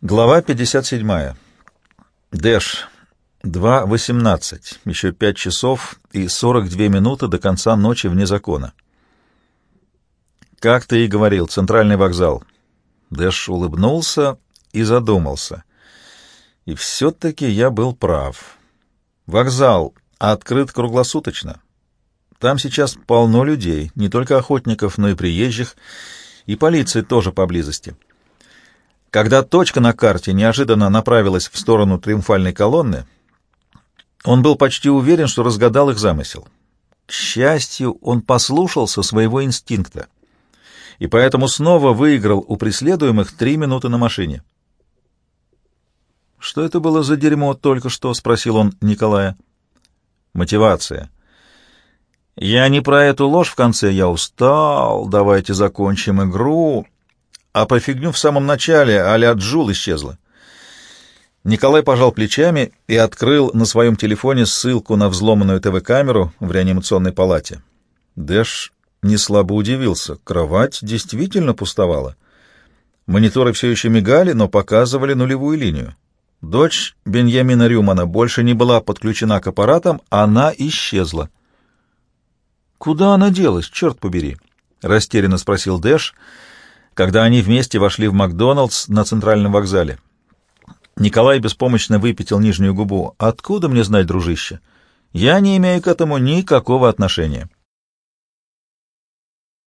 Глава 57. Дэш. 2.18. Еще 5 часов и 42 минуты до конца ночи вне закона. Как ты и говорил, центральный вокзал. Дэш улыбнулся и задумался. И все-таки я был прав. Вокзал открыт круглосуточно. Там сейчас полно людей, не только охотников, но и приезжих, и полиции тоже поблизости. Когда точка на карте неожиданно направилась в сторону триумфальной колонны, он был почти уверен, что разгадал их замысел. К счастью, он послушался своего инстинкта и поэтому снова выиграл у преследуемых три минуты на машине. «Что это было за дерьмо только что?» — спросил он Николая. «Мотивация». «Я не про эту ложь в конце, я устал, давайте закончим игру», а по фигню в самом начале а-ля Джул исчезла. Николай пожал плечами и открыл на своем телефоне ссылку на взломанную ТВ-камеру в реанимационной палате. Дэш неслабо удивился. Кровать действительно пустовала. Мониторы все еще мигали, но показывали нулевую линию. Дочь Беньямина Рюмана больше не была подключена к аппаратам, она исчезла. «Куда она делась, черт побери?» — растерянно спросил Дэш — когда они вместе вошли в Макдоналдс на центральном вокзале. Николай беспомощно выпятил нижнюю губу. «Откуда мне знать, дружище? Я не имею к этому никакого отношения».